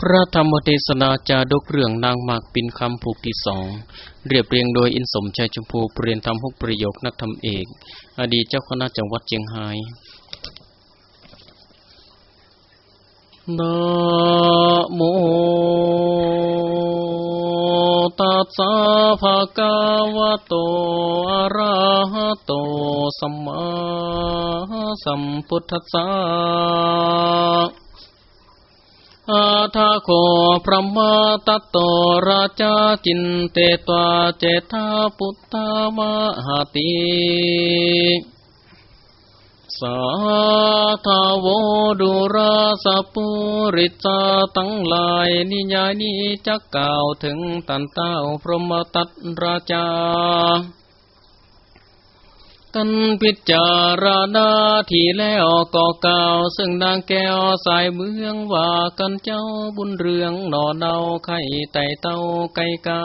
พระธรรมเทศนาจาดกเรื่องนางมากปินคำผูกที่สองเรียบเรียงโดยอินสมชัยชมพูเปลี่ยนทำหกประโยคนักธรรมเอก อดีตเจ้าคณะจังหวัดเชียงไฮ้นะโมตัสสะภะคะวะโตอะระหะโตสัมมาสัมพุทธัสสะ อาทาโคพระมาตตโตราชาจินเตตวาเจตาพุทธามหาติสาธาวดุราสปุริจาตั้งลายนิยายนี้จะกล่าวถึงตันเต้าพรหมตัตราชา กันพิจารณาที่แล้วก็กล่าว ซึ่งนางแก้วสายเมืองว่ากันเจ้าบุญเรืองหนอเนาไข่ไต่เต้าไก่กา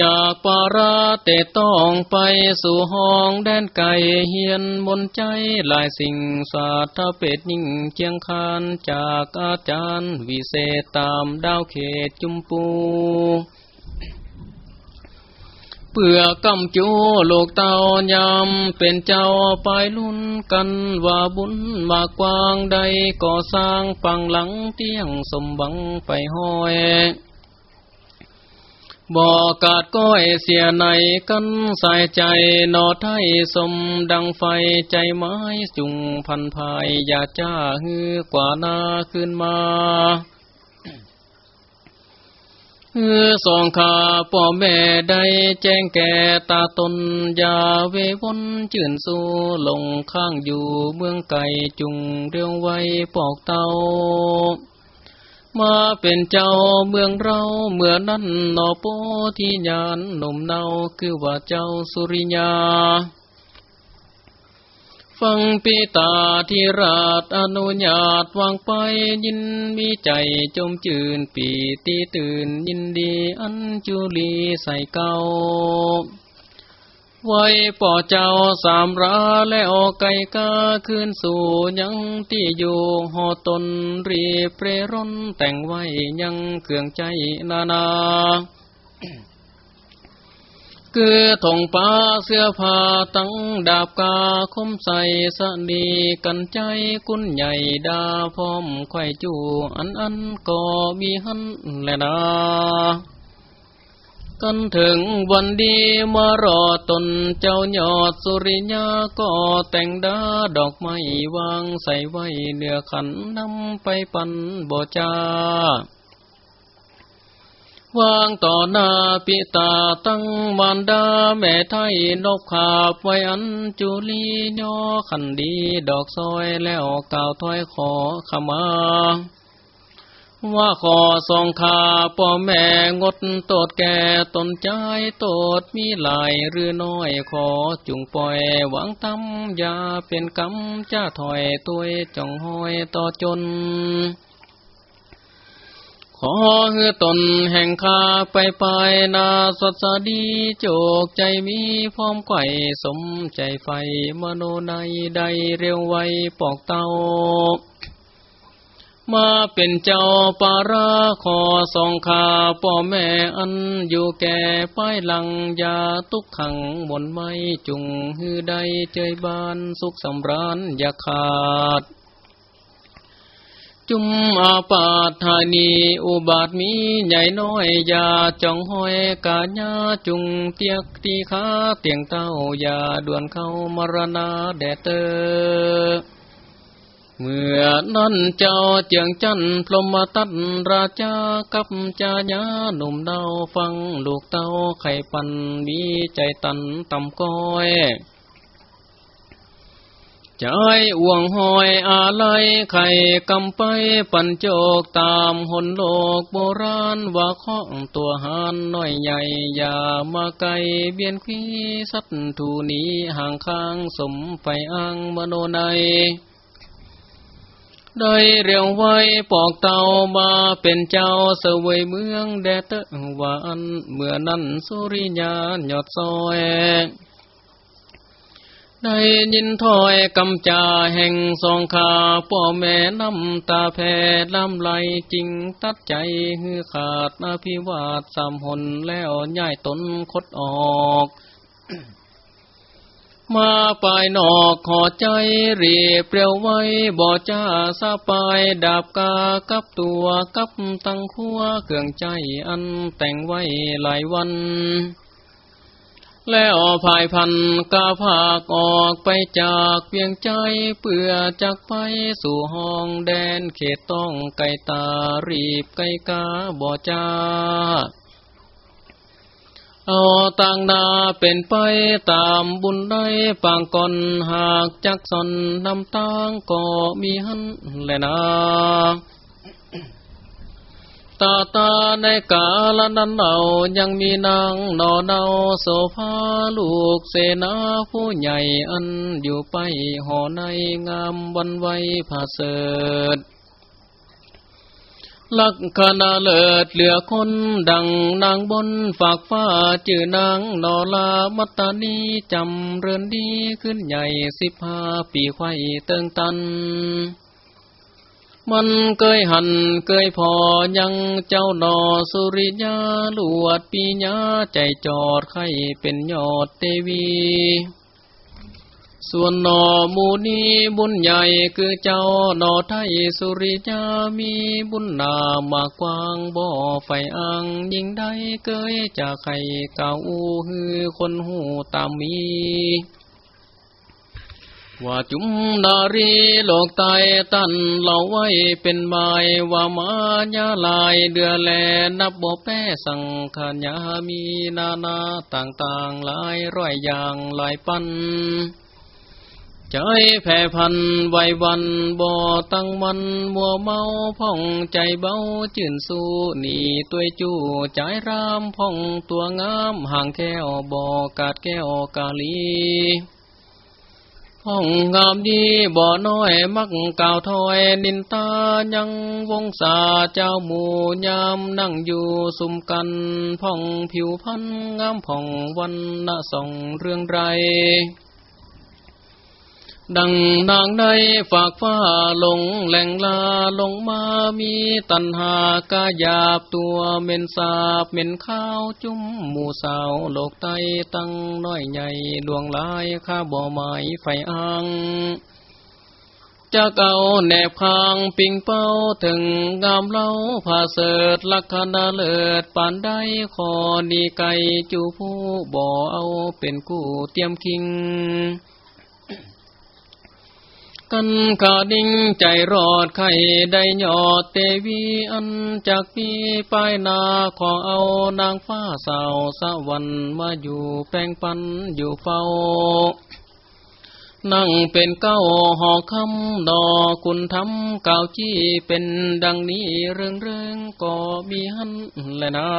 จากปาราเตต้องไปสู่ห้องแดนไก่เฮียนมนใจหลายสิ่งสาธเป็ดยิ่งเจียงคานจากอาจารย์วิเศษตามดาวเขตจุมปู เพื่อกำจูลูกเต่ายำเป็นเจ้าไปลุ่นกันว่าบุญมากกว้างใดก่อสร้างฟังหลังเตียงสมบังไปห้อยบอกาดก้อยเสียในกันใส่ใจนอไทยสมดังไฟใจไม้จุงพันภายอย่าจ้าฮือกว่านาขึ้นมา เออสองขาพ่อแม่ได้แจ้งแก่ตาตนยาเววนจื่นสู้ลงข้างอยู่เมืองไก่จุงเรียวไว้ปอกเตามาเป็นเจ้าเมืองเราเมื่อนั้นนอโปที่ยานหนุ่มเนาคือว่าเจ้าสุริยา ฟังปีตาที่ราชอนุญาตวางไปยินมีใจจมจืนปีตีตื่นยินดีอันจุลีใส่เกาไว้ป่อเจ้าสามราและออกไก่กาขึ้นสู่ยังที่อยู่หอตนรีเปรร่นแต่งไว้ยังเครื่องใจนานา คือถงป้าเสื้อผ้าตั้งดาบกาคมใส่สนีกันใจกุนใหญ่ดาพร้อมไข่จูอันอันก็มีหันแลนากันถึงวันดีมารอตนเจ้ายอดสุริยาก็แต่งดาดอกไม้วางใส่ไว้เนื้อขันนำไปปันบ่จ้า วางต่อหน้าปิตาตั้งมารดาแม่ไทยนกขาบไว้อันจุลียอขันดีดอกซอยแล้วกล่าวถ้อยขอขมา ว่าขอสองขาพ่อแม่งดตดแก่ตนใจโตดมีหลายหรือน้อยขอจุงปล่อยหวังตำยาเป็นกำจ้าถอยตัวจ่องห้อยต่อจน ขอเฮือตนแห่งข้าไปไปนาสดสดีโจกใจมีพร้อมไข่สมใจไฟมโนในใดเร็วไวปอกเตามาเป็นเจ้าปาราขอสองขาพ่อแม่อันอยู่แก่ป้ายหลังยาตุกขังบนไม้จุงฮือใดเจยบานสุขสำราญอย่าขาด จุมอาปาธานีอุบาทมีใหญ่น้อยยาจ้องห้อยกาญาจุงเตียกตีขาเตียงเต้ายาด่วนเข้ามรณาแดเตอเมื่อนั้นเจ้าเจียงจันพรหมตัดราชากับจาญาหนุ่มเดาฟังลูกเต้าไข่ปันมีใจตันต่ำก้อย ใจอ่วงหอยอะไรไข่กำไปปันโจกตามหนโลกโบราณว่าข้องตัวหานน้อยใหญ่ อย่ามาไกลเบียนขี้สัตถูนี้ห่างข้างสมไฟอ้างมโนในได้เรียวไว้ปอกเตามาเป็นเจ้าเสวยเมืองแดเตวานเมื่อนั้นสุริยาหยอดซอย ได้ยินถอยกำจาแห่งสองขาพ่อแม่น้ำตาแผ่ลำไหลจริงตัดใจฮือขาดนาพิวาดสามหนแล้วย่ายตนคดออกมาปลายนอกขอใจเรียเปรียวไว้บ่จ้าสาปายดาบกากับตัวกับตังคัวเครื่องใจอันแต่งไว้หลายวัน แล้วภายพันกาภาคออกไปจากเพียงใจเปื่อจากไปสู่ห้องแดนเขตต้องไกตารีบไกกาบ่จาเอาต่างนาเป็นไปตามบุญได้ปางก่อนหากจักสนนำตางก็มีหันแลนา ตาตาในกาลนั้นเรายังมีนางนอเนาโสภาลูกเสนาผู้ใหญ่อันอยู่ไปหอในงามวันไว้ผาเสดลักขณะเลิศเหลือคนดังนางบนฝากฟ้าจื่อนางนอลามัตตานีจำเรือนดีขึ้นใหญ่สิบห้าปีไข่เติงตัน มันเกยหันเกยพอยังเจ้าดอสุริยาลวดปีญาใจจอดไข่เป็นยอดเตวี ส่วนนอมูนีบุญใหญ่คือเจ้านอไทยสุริยามีบุญนามากว้างบ่อไฟอังยิ่งได้เกยจากไข่เก่าฮือคนหูตามมี ว่าจุมนารีโลกตายตันเล่าไว้เป็นหมายว่ามายาลายเดือแลนับบ่แป้สังขญามีนานาต่างๆหลายร้อยอย่างหลายปันใจแผ่พันไววันบ่ตั้งมันมัวเมาพ่องใจเบาจื่นสู้นี่ตัวจู้ใจรามพ่องตัวงามห่างแก้วบ่กาดแก้วกาลี ห้องงามดีบ่อน้อยมักกล่าวถอยนินตายังวงศาเจ้าหมู่ยามนั่งอยู่สุมกันพ่องผิวพันงามผ่องวันละส่องเรื่องไร ดังนางในฝากฟ้าลงแหล่งลาลงมามีตันหากาหยาบตัวเม็นสาบเม็นข้าวจุ้มหมูสาวโลกไตตั้งน้อยใหญ่ดวงลายข้าบ่อไม้ไฟอังจะเก่าแนบคางปิงเป้าถึงงามเล่าผาเสดลักขณาเลิดปานได้คอดีไก่จูผู้บ่อเอาเป็นกู้เตรียมคิง กันขาดิ่งใจรอดไข่ได้ยอดเตวีอันจากปีปลายนาขอเอานางฟ้าสาวสวรรค์มาอยู่แป้งปันอยู่เฝ้า นั่งเป็นเก้าหอคำดอคุณทำเก่าจี้เป็นดังนี้เรื่องเรื่องก็มีหันและนะ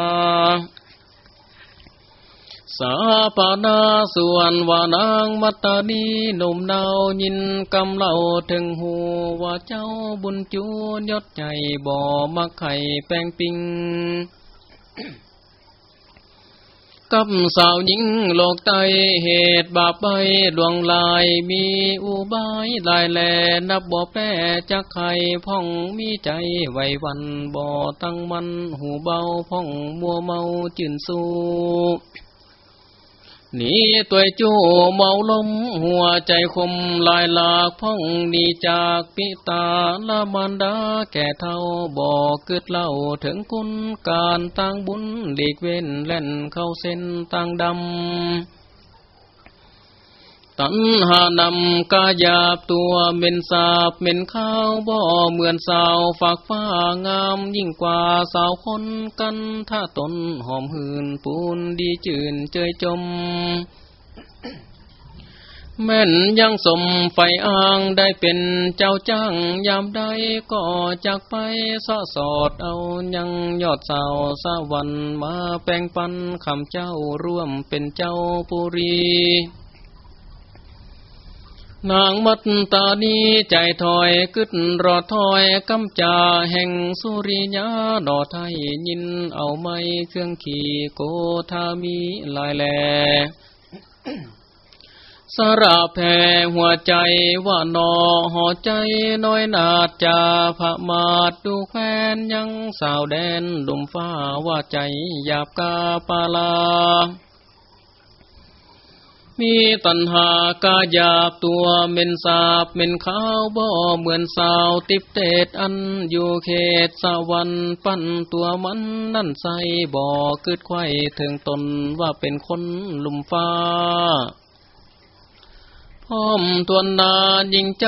สาปานาส่วนวานางมัตตานีหนุ่มนาวยินกำเล่าถึงหูว่าเจ้าบุญจูยศใจบ่อมักไข่แป้งปิงกับสาวหญิงโลกไตเหตุบาปใบดวงลายมีอุบายลายแลนับบ่แป้จักไข่พ่องมีใจไววันบ่ตั้งมันหูเบาพ่องมัวเมาจืนสู้ นี่ตัวจู้เมาลมหัวใจคมลายหลากพ่องนีจากปิตาละมันดาแก่เท่าบอกเกิดเล่าถึงคุณการตั้งบุญหลีกเว้นเล่นเข้าเส้นตั้งดำ ตันหานำกายาบตัวเม็นสาบเม็นข้าวบ่เหมือนสาวฝากฟ้างามยิ่งกว่าสาวคนกันถ้าตนหอมหืนปูนดีจื่นเจยจม แม่นยังสมไฟอ้างได้เป็นเจ้าจ้างยามใดก็จากไปสะสอดเอายังยอดสาวสะวันมาแปลงปันคำเจ้าร่วมเป็นเจ้าปุรี นางมัตตานีใจถอยกึดรอถอยกำจาแห่งสุริยาดอไทยยินเอาไม้เครื่องขี่โกธามีลายแลสระแผ่หัวใจว่านอหอใจน้อยนาจาพระมาดดูแควนยังสาวแดนดุมฟ้าว่าใจหยาบกาปาลา มีตัณหากาหยาบตัวเม็นสาบเม็นขาวบ่เหมือนสาวติบเตดอันอยู่เขตสวรรค์ปั้นตัวมันนั่นใสบ่กึดไข่ถึงตนว่าเป็นคนลุมฟ้าพร้อมทวนนายิงใจ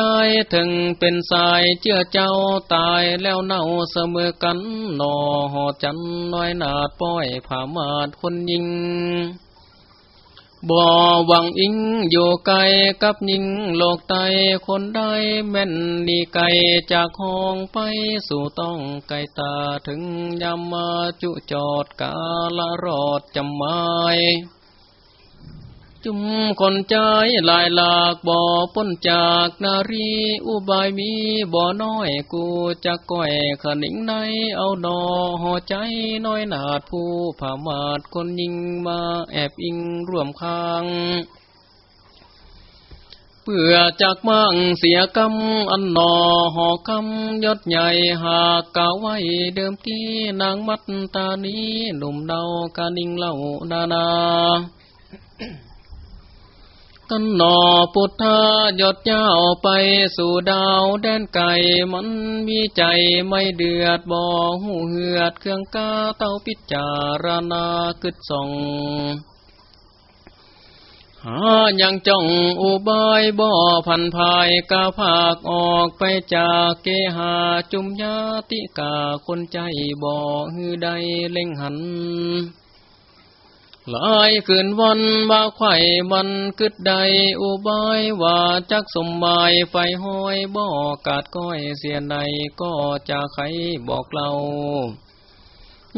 ถึงเป็นสายเจือเจ้าตายแล้วเน่าเสมอกันนอหอจันน้อยนาดป้อยผามาดคนยิง บ่หวังอิงอยู่ไกลกับยิงโลกไตคนได้แม่นนี่ไกลจากห้องไปสู่ต้องไกลตาถึงยามมาจุจอดกาละรอดจำไม้ จุมคนใจลายหลากบ่อพ้นจากนารีอุบายมีบ่อน้อยกูจะก้อยขนิ่งในเอาดอห่อใจน้อยนาดผู้ผามาดคนยิงมาแอบอิงร่วมข้างเพื่อจากมั่งเสียกำอันนอหอคำยศใหญ่หากกาไว้เดิมที่นางมัดตานี้หนุ่มเดากานิ่งเล่านานา กันหนอพุทธายดเจ้าไปสู่ดาวแดนไก่มันมีใจไม่เดือดบ่หูเหือดเครื่องกาเต้าพิจารณากึดส่องหายังจ้องอุบายบ่อพันภายกาภาคออกไปจากเกหาจุมยาติกาคนใจบ่หือใดเล่งหัน ลายคืนวันบ่าไข่มันกึดใดอุบายว่าจักสมบายไฟห้อยบ่อกาดก้อยเสียในก็จะไขบอกเรา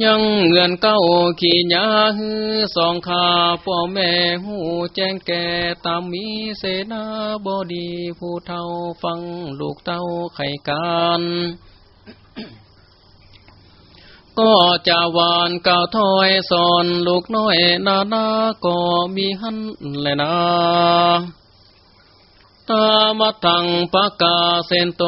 ยังเงื่อนเก้าขี่ยาฮือสองขาพ่อแม่หูแจ้งแก่ตามมีเสนาบดีผู้เท่าฟังลูกเต้าไข่การ ก็จะหวานกาวถอยสอนลูกน้อยนานาก็มีหันแลยนาตามาทังปะกาเซนโต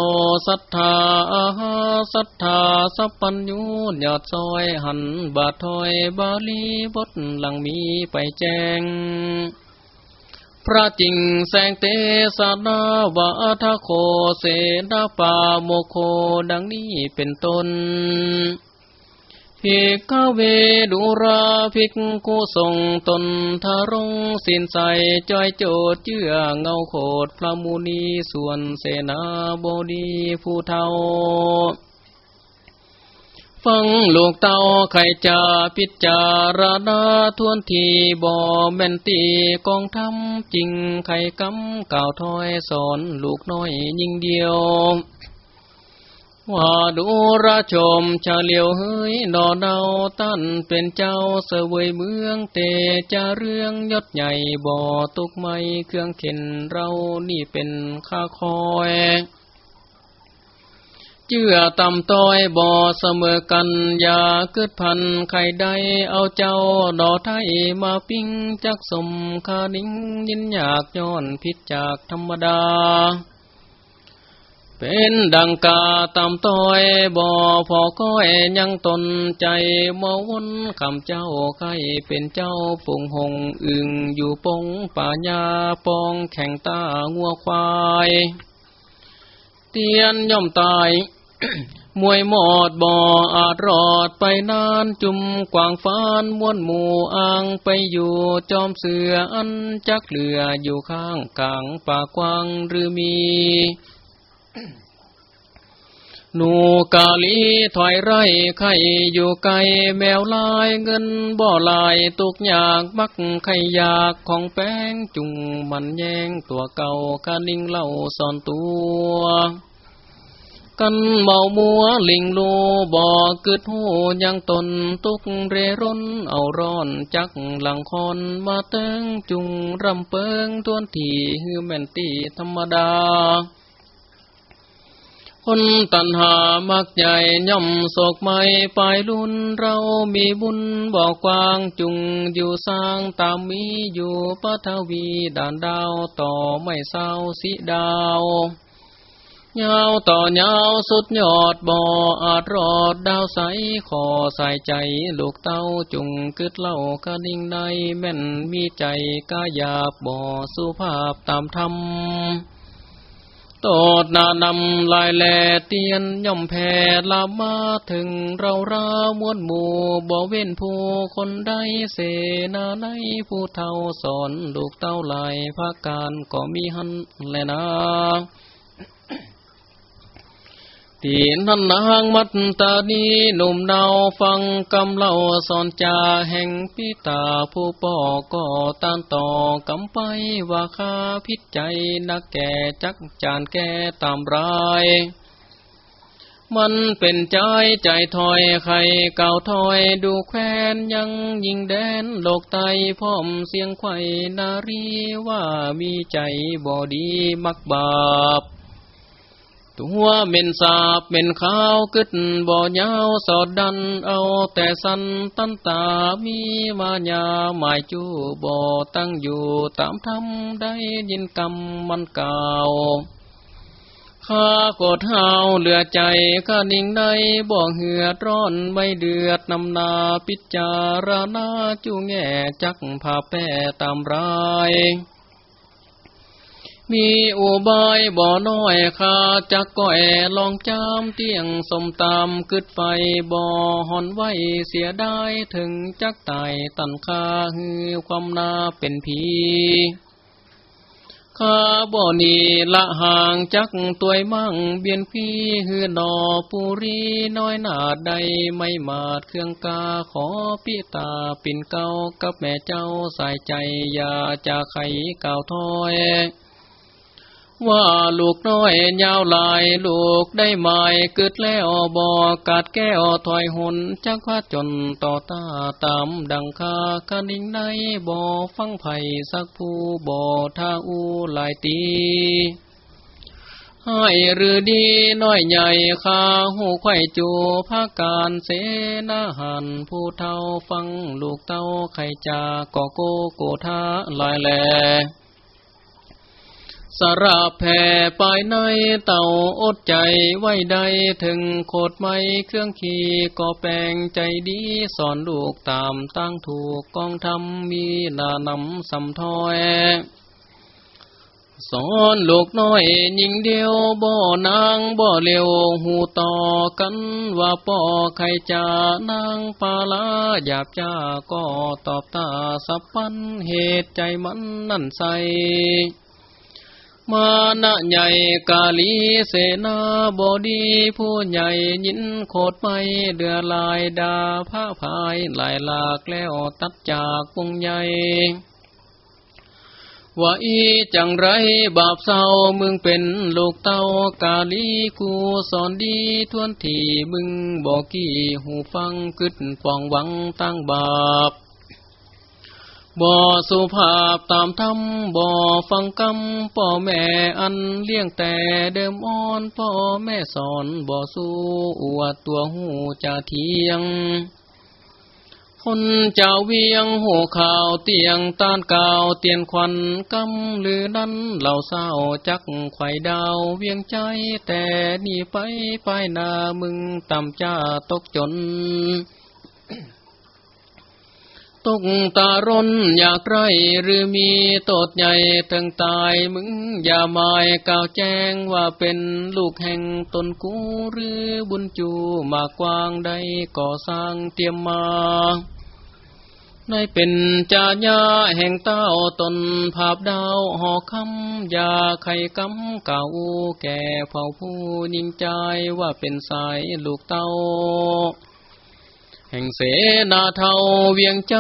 สัทธาอาหาสัทธาสัพปัญญูยอดซอยหันบาทอยบาลีบทหลังมีไปแจ้ง พระจิงแสงเตสนาวาทโคเสนาปาโมโคดังนี้เป็นต้น ภิกขเวดุราภิกขุทรงตนทารงสินใสจอยโจดเจื้อเงาโคดพระมุนีส่วนเสนาบดีผู้เทาฟังลูกเต้าไข่จาพิจารณาทวนทีบ่อแม่นตีกองทำจริงไข่กำก่าวถอยสอนลูกน้อยยิ่งเดียว ว่าดูระชมชาเลียวเฮ้ยนอเนาตั้นเป็นเจ้าเสวยเมืองเตจะเรื่องยศใหญ่บ่อตุกไม่เครื่องเข็นเรานี่เป็นข้าคอยเจือต่ำต้อยบ่อเสมอกันอย่าเกิดพันใครใดเอาเจ้าดอไทยมาปิ้งจักสมคานิ่งยินอยากย้อนพิษจากธรรมดา เป็นดังกาตำต้อยบ่อพอก้อยยังตนใจมวนคำเจ้าใครเป็นเจ้าปุงหงอึงอยู่ปงป่าญาปองแข่งตางัวควายเตียนย่อมตายมวยหมอดบ่ออาจรอดไปนานจุมกวางฟานม้วนหมู่อ่างไปอยู่จอมเสืออันจักเหลืออยู่ข้างกลางป่ากวางหรือมี หนูกาลีถอยไรไข่อยู่ไกลแมวลายเงินบ่อลายตุกอยากมักไข่อยากของแป้งจุงมันแยงตัวเก่ากานิ่งเล่าสอนตัวกันเมามัวลิงลูบ่อกึดหูยังตนตุกเรร่นเอาร้อนจักหลังคอนมาเติงจุงรำเปิงทวนทีฮือแม่นตีธรรมดา คนตันหามักใหญ่ย่อมโศกไม่ปลายลุนเรามีบุญบอกกวางจุงอยู่สร้างตามมีอยู่ปทวีด่านดาวต่อไม่เศร้าสิดาวยาวต่อยาวสุดยอดบ่ออาจรอดดาวใสขอใส่ใจลูกเต้าจุงกึดเล่ากระนิ่งในแม่นมีใจกายาบบ่อสุภาพตามธรรม ตดนานำลายแลเตียนย่อมแผ่ลามาถึงเรารามวนหมู่บ่เว้นผู้คนใดเสนาในผู้เท่าสอนลูกเต้าลายภาการก็มีหันแลนะ ตีนันนางมัตตานีหนุ่มเนาฟังกำเล่าสอนจาแห่งพิตาผู้ปอก็ตานต่อกำไปว่าคาพิจัยนักแก่จักจานแก่ตามรายมันเป็นใจใจถอยไข่เก่าถอยดูแควนยังยิงแดนโลกไตพร้อมเสียงไข่นารีว่ามีใจบ่ดีมักบาป ตัวเม็นสาบเม็นขาวกึดบ่อยาวสอดดันเอาแต่สันตันตามีมายาหมายจูบ่ตั้งอยู่ตามธรรมได้ยินกรรมมันเก่าข้ากดหาเหลือใจข้านิ่งในบ่เหือดร้อนไม่เดือดนำนาพิจารณาจูแง่จักผาแป้ตามราย มีอุบายบ่อน้อยขาจักก้อยลองจามเตียงสมตามกึดไฟบ่อหอนไว้เสียได้ถึงจักตายตันคาฮือความนาเป็นผีข้าบ่อนีละห่างจักตัวมั่งเบียนพี่ฮือนอปุรีน้อยนาดใดไม่มาดเครื่องกาขอพิตาปิ่นเก้ากับแม่เจ้าใส่ใจอย่าจะไขเก่าวถ้อย ว่าลูกน้อยยาวลายลูกได้หมายกึดแล้วบอกาดแก้วถอยหุนจักว่าจนต่อตาตามดังคาคันิ่งในบ่อฟังไผ่สักผู้บ่อท่าอูลายตีให้หรือดีน้อยใหญ่ข้าหูไข่จูภาการเสนาหันผู้เท่าฟังลูกเต้าไข่จาก็โกโกทาลายแหล สระแผ่ปายในเต่าอดใจไว้ใดถึงโคดไม่เครื่องขี่ก็แปลงใจดีสอนลูกตามตั้งถูกกองทำมีนานำสำทอยสอนลูกน้อยยิงเดียวบ่อนางบ่เลียวหูต่อกันว่าป่อใครจานางปาลาหยาบจ้าก็ตอบตาสับปันเหตุใจมันนั่นใส มานะใหญ่กาลีเสนาบดี ผู้ใหญ่ยินโคดไม่เดือลายดาผ้าพายลายหลากแล้วตัดจากวงใหญ่ว่าอีจังไรบาปเศร้ามึงเป็นลูกเต้ากาลีกูสอนดีทวนที่มึงบอกกี้หูฟังกึดฟองหวังตั้งบาป บ่สุภาพตามธรรมบ่ฟังกรรมพ่อแม่อันเลี้ยงแต่เดิมอ่อนพ่อแม่สอนบ่สู้อวดตัวหูจะเทียง คนเจ้าเวียงหัวข่าวเตียงต้านกาวเตียนควันกำหรือนั้นเหล่าเศร้าจักไข่ดาวเวียงใจแต่นี่ไปไปนามึงต่ำจ้าตกจน ตกตารนอยากไรหรือมีโตดใหญ่ถึงตายมึงอย่าหมายกล่าวแจ้งว่าเป็นลูกแห่งตนกูหรือบุญจูมากวางใดก่อสร้างเตรียมมาในเป็นจาญาแห่งเต้าตนภาพดาวหอคำยาไข่กำเก่าแก่เผาผู้ยิ่งใจว่าเป็นสายลูกเต้า แห่งเสนาเทาเวียงใจ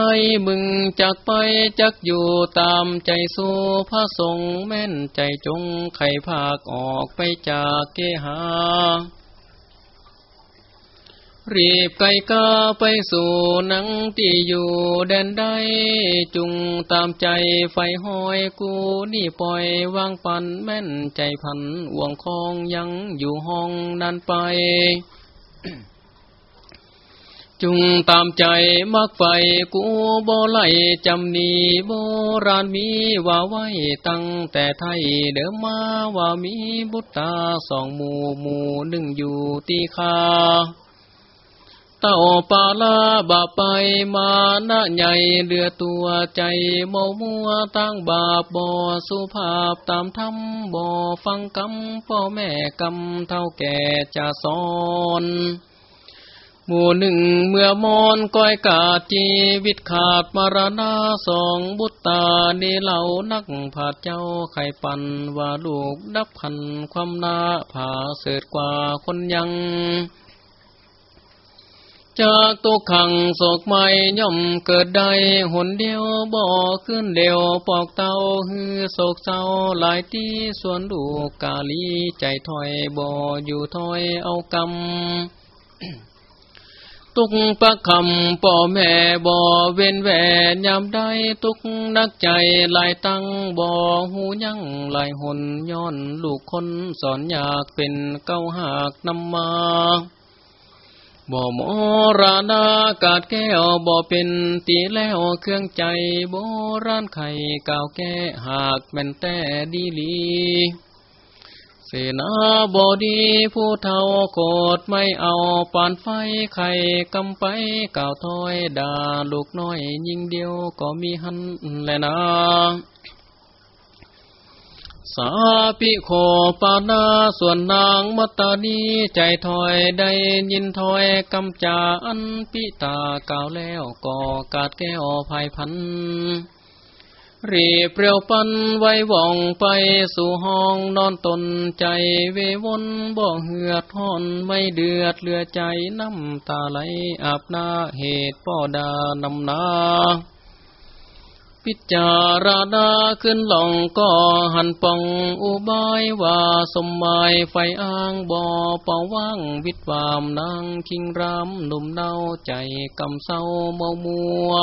มึงจักไปจักอยู่ตามใจสู้พระทรงแม่นใจจงไข่ภาคออกไปจากเกหารีบไกกาไปสู่นังที่อยู่แดนใดจุงตามใจไฟห้อยกูนี่ปล่อยวางปันแม่นใจพันห่วงคองยังอยู่ห้องนั้นไป จุงตามใจมักไฟกูบ่ไล่จำนีโบราณมีว่าไว้ตั้งแต่ไทยเดิมมาว่ามีบุตตาสองหมู่หมู่หนึ่งอยู่ตีคาเต้าปาลาบาไปมาหนะใหญ่เดือตัวใจเมามัวตั้งบาปบ่สุภาพตามธรรมบ่ฟังกำพ่อแม่กำเท่าแก่จะสอน หมู่หนึ่งเมื่อมอนก้อยกาจีวิตขาดมรณาสองบุตตาเนเหล่านักผาดเจ้าไข่ปันว่าลูกดับพันความนาผาเสดกว่าคนยังจากตุกขังโศกไม่ย่อมเกิดใดหนเดียวบ่ขึ้นเดียวปอกเตาฮือโศกเศร้าหลายที่ส่วนดูกาลีใจถอยบ่อยู่ถอยเอากำ ตุกประคำป่อแม่บ่เว้นแหวนยามใดตุกนักใจลายตั้งบ่หูยั่งลายหนย้อนลูกคนสอนอยากเป็นเก้าหากนำมาบ่มราณากาดแก้วบ่เป็นตีแล้วเครื่องใจโบราณไข่ก่าวแก้หากแม่นแต่ดีลี เสนาบดีผู้เท่าโกดไม่เอาปานไฟไข่กำไปก่าวถอยด่าลูกน้อยยิงเดียวก็มีหันแลนะสาปิโคปานาส่วนนางมัตตานีใจถอยได้ยินถอยกำจาอันปิตากล่าวแล้วก็กาดแก้วภายพัน รีเปรียวปันไว้ว่องไปสู่ห้องนอนตนใจเววนบ่เหือดห่อนไม่เดือดเลือใจน้ำตาไหลอาบหน้าเหตุป่อดานำนาพิจารณาขึ้นหลองก็หันปองอุบายว่าสมหมายไฟอ้างบ่อเป่าว่างวิตวามนางคิงรำหนุ่มเนาใจกำเศร้าเมามัว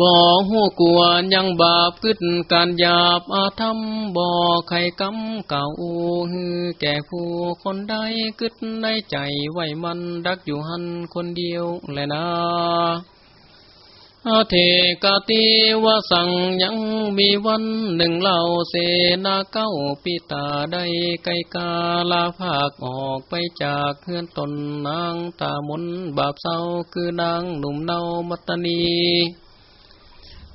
บ่หัวกวนยังบาปขึ้นการหยาบอาธรรมบ่ไข่กำเก่าฮือแก่ผู้คนใดกึดในใจไว้มันดักอยู่หันคนเดียวแลยนะอาเทกาติวสังยังมีวันหนึ่งเล่าเสนาเก้าปิตาได้ไกกาลาภาคออกไปจากเพื่อนตนนางตามนบาปเศร้าคือนางหนุ่มเนามัตนี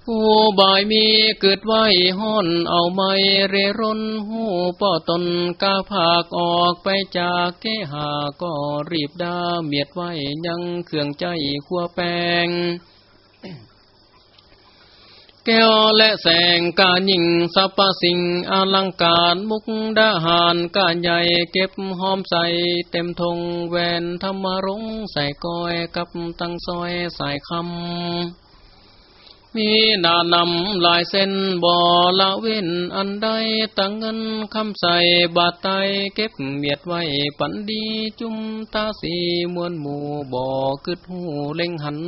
ผู้บายมีเกิดไว้ห้อนเอาไม่เรร่นหูป่อตนกาภาคออกไปจากเกหาก็รีบดาเมียดไว้ยังเครื่องใจขัวแปงแก้วและแสงกาหญิงสัพสิงอลังการมุกดาหารกาใหญ่เก็บหอมใส่เต็มทงแวนธรรมรงใส่ก้อยกับตั้งซอยใสายคำ มีนานำลายเส้นบ่อละเว้นอันใดตั้งเงินคำใส่บาดไตเก็บเมียดไว้ปันดีจุมตาสีมวนหมู่บ่อคึดหูเล็งหัน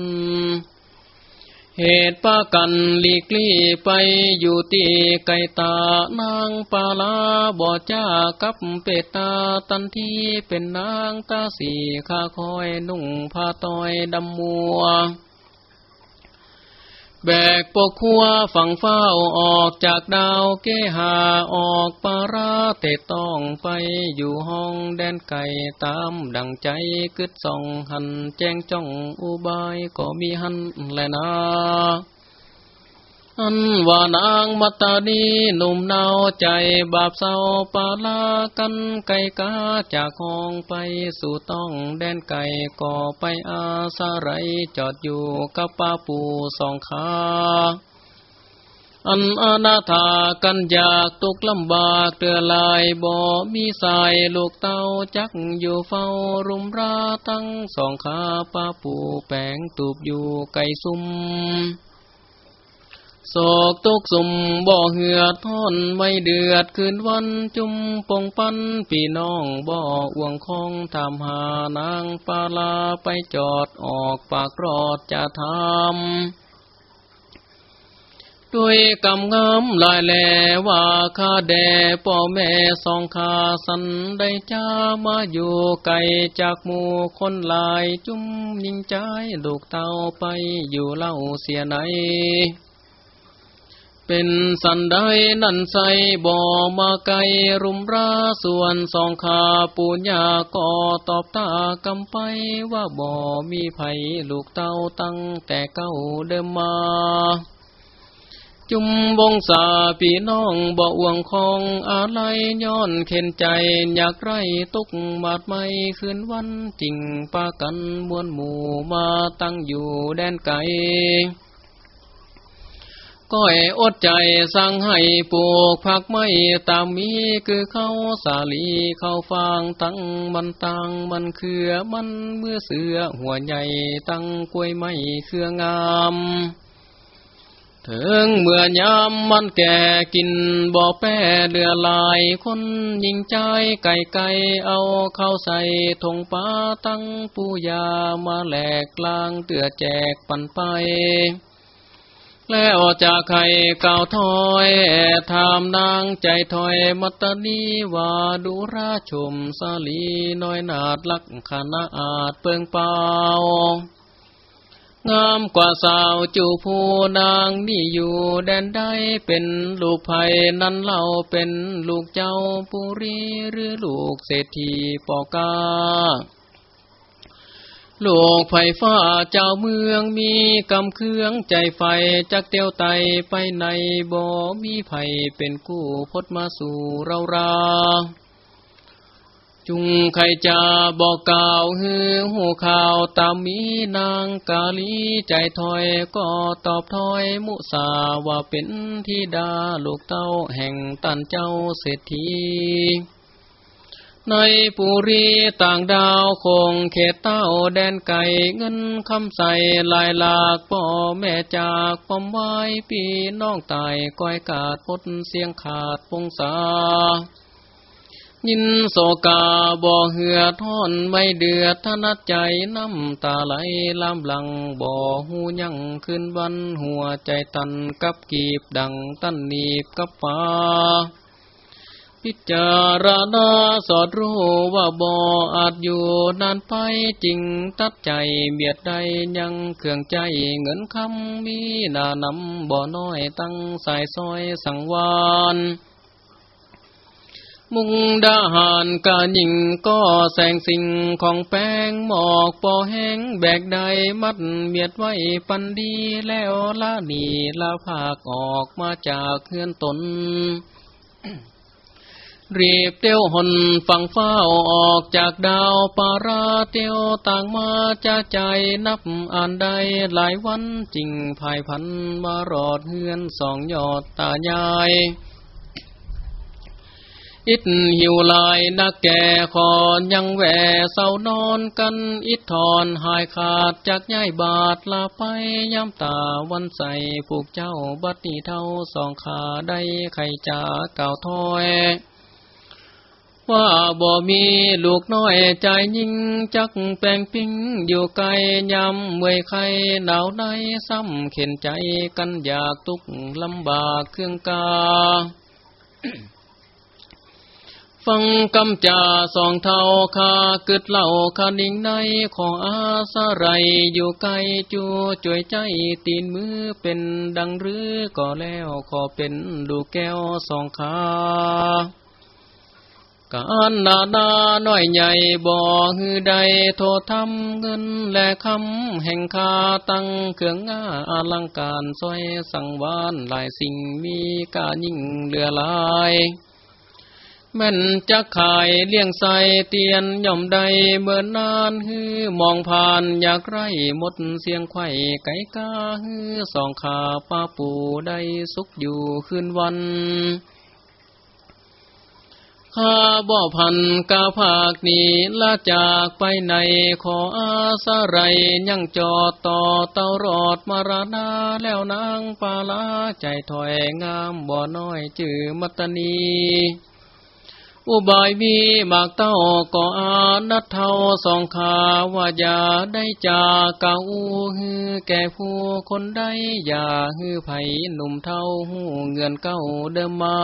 เหตุปากันหลีกลี่ไปอยู่ตีไกตานางปาลาบ่อจ้ากับเป็ดตาตันทีเป็นนางตาสีข้าคอยนุ่งผ้าต้อยดำมัว แบกปกขัวฝั่งเฝ้าออกจากดาวเกหาออกปาราเตต้องไปอยู่ห้องแดนไก่ตามดังใจกึดส่องหันแจ้งจ้องอุบายก็มีหันแลนะ อันว่านางมัตตานีหนุ่มเนาใจบาปเศร้าปาลากันไก่กาจากห้องไปสู่ต้องแดนไก่ก่อไปอาสาไรจอดอยู่กับป้าปูสองขาอันอนาถากันอยากตกลำบากเตือลายบ่ มีสายลูกเต้าจักอยู่เฝ้ารุมราตั้งสองขาป้าปูแปงตูบอยู่ไก่ซุ่ม โศกตกสุมบ่อเหือท่อนไม่เดือดคืนวันจุมปงปันพี่น้องบ่ออ่วงคองทำหานางปาลาไปจอดออกปากรอดจะทำด้วยกำงามลายแหลว่าข้าแด่ป่อแม่สองขาสันได้จ้ามาอยู่ไกลจากหมู่คนหลายจุ้มยิงใจลูกเต้าไปอยู่เล่าเสียไหน เป็นสันได้นันใสบ่อมาไกลรุมราส่วนสองขาปูญญาก็ตอบตากำไปว่าบ่มีไผลูกเต้าตั้งแต่เก้าเดิมมา จุมบงสาพี่น้องบ่อวงคองอะไรย้อนเข็นใจ อยากไรตุกมาดไม่คืนวันจริงปากันมวนหมู่มาตั้งอยู่แดนไกล ก้อยอดใจสั่งให้ปลูกผักไม่ตามมีคือเข้าสาลีเข้าฟางตั้งมันตังมันเคือมันเมื่อเสือหัวใหญ่ตั้งกล้วยไม่เคืองาม ถึงเมื่อยามมันแก่กินบ่อแป้เดือลายคนยิงใจไก่ไก่เอาเข้าใส่ทงป้าตั้งปูยามาแหลกกลางเตือแจกปันไป แล้วจากใครเก่าถอยทำนางใจถอยมัตตนีว่าดูราชมสาลีน้อยนาดลักขณะอาจเปิงเปล่างามกว่าสาวจูผู้นางนี่อยู่แดนใดเป็นลูกไผ่นั้นเล่าเป็นลูกเจ้าปุรีหรือลูกเศรษฐีปอกา หลูกไฟฟ้าเจ้าเมืองมีกำเครื่องใจไฟจักเตียวไตไปในบ่มีไผเป็นกู้พดมาสู่เราราจุงใครจะบอกกล่าวฮือหูข่าวตามมีนางกาลีใจถอยก็ตอบถอยมุสาว่าเป็นที่ดาลูกเต้าแห่งตันเจ้าเศรษฐี ในปุรีต่างดาวคงเขตเต้าแดนไก่เงินคำใสลายหลากป่อแม่จากปอมไว้ปีน้องตายก้อยกาดพดเสียงขาดปงสายินโศกาบ่อเหือท่อนไม่เดือดทนัดใจน้ำตาไหลลำหลังบ่อหูยังขึ้นวันหัวใจตันกับกีบดังตันนีบกับฟ้า พิจารณาสอดรู้ว่าบ่ออาจอยู่นานไปจริงตัดใจเบียดใดยังเครื่องใจเงินคำมีนานำบ่น้อยตั้งสายซอยสังวานมุงดาหารกาหญิงก็แสงสิ่งของแป้งหมอกปอแห้งแบกใดมัดเมียดไว้ปันดีแล้วลาหนีลาภาคออกมาจากเฮือนตน รีบเตียวหนฝั่งเฝ้าออกจากดาวปาราเตียวต่างมาจะใจนับอ่านใดหลายวันจริงภายพันมารอดเฮือนสองยอดตายาย อิดหิวลายนักแก่ขอนยังแหวเศร้านอนกันอิดถอนหายขาดจากย่ายบาทลาไปย้ำตาวันใสผูกเจ้าบัดนี้เท่าสองขาได้ไข่จ่าเก่าถ้อย ว่าบ่มีลูกน้อยใจยิ่งจักแปลงปิ้งอยู่ไกลยำเมื่อยไข่หนาวในซ้ำเข็นใจกันอยากตุกลำบากเครื่องกา ฟังกำจ่าสองเท่าคากึดเล่าคานิ่งในของอาสาไรอยู่ไกลจูจ่วยใจตีนมือเป็นดังรือก็แล้วขอเป็นลูกแก้วสองขา การนานาน้อยใหญ่บ่อหือใดโทษทำเงินและคำแห่งคาตั้งเครื่องงาอลังการซอยสังวานหลายสิ่งมีกายิ่งเหลือลายแม่นจะขายเลี้ยงใสเตียนย่อมใดเมื่อนานฮือมองผ่านอยากไรหมดเสียงไข่ไก่กาฮือสองขาป้าปูได้สุขอยู่คืนวัน ข้าบ่อพันกาภาคนี้ละจากไปในขออาสาไรยังจอดต่อเตารอดมารณาแล้วนางปาลาใจถอยงามบ่อน้อยจือมัตนีอุบายมีมากเต้าก่ออานัดเท่าสองขาว่าอย่าได้จากเก่าฮือแก่ผู้คนได้อย่าฮือไผ่หนุ่มเท่าหูเงินเก้าเดิมมา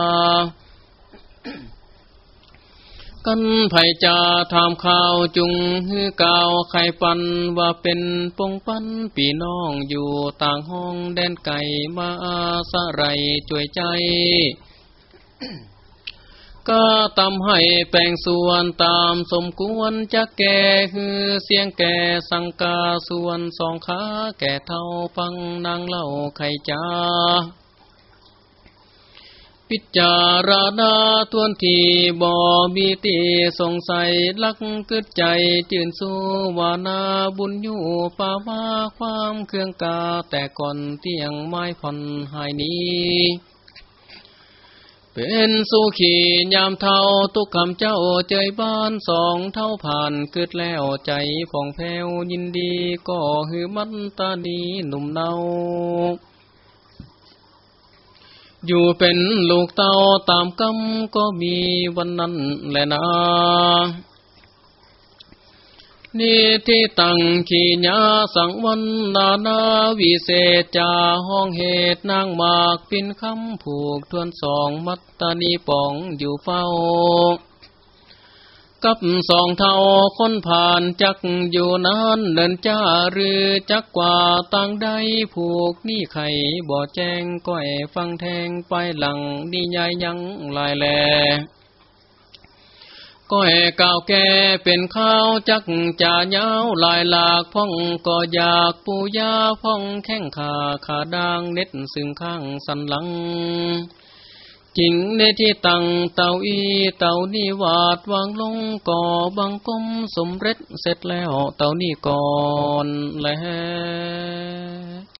กันไผจาถามข่าวจุงฮือก่าวไข่ปันว่าเป็นปงปันปีน้องอยู่ต่างห้องแดนไก่มาอาสะไรช่วยใจ ก็ตำให้แปลงส่วนตามสมควรจะแก่คือเสียงแก่สังกาส่วนสองขาแก่เท่าฟังนางเล่าไข่จ้า พิจารณาทวนทีบ่ มีตีสงสัยลักกึดใจจืนสู้วานาบุญอยู่ป่าว่าความเครื่องกาแต่ก่อนเตียงไม้ผ่อนหายนี้เป็นสุขียามเท่าทุกคำเจ้าเจยบ้านสองเท่าผ่านกึดแล้วใจผ่องแผ้วยินดีก็หือมันตาดีหนุ่มเนา อยู่เป็นลูกเต้าตามกรรมก็มีวันนั้นแหละนะนี่ที่ตั้งขีญาสังวันนานาวิเศษจาห้องเหตุนางมากปินคำผูกทวนสองมัตตานีป่องอยู่เฝ้า กับสองเท่าคนผ่านจักอยู่นานเดินจ้าหรือจักกว่าต่างใดผูกนี่ไข่บ่แจ้งก้อยฟังแทงไปหลังนี่ยายยังลายแลก้อยก่าวแก่เป็นข้าวจักจ่าเย้าลายหลากพ่องก็อยากปูยาพ่องแข้งขาขาด่างเน็ดซึ่งข้างสันหลัง จิงเนที่ตั้งเต่าอีเต่านี่วาดวางลงก่อบังกมสมเร็จเสร็จแล้วเต่านี่ก่อนแล้ว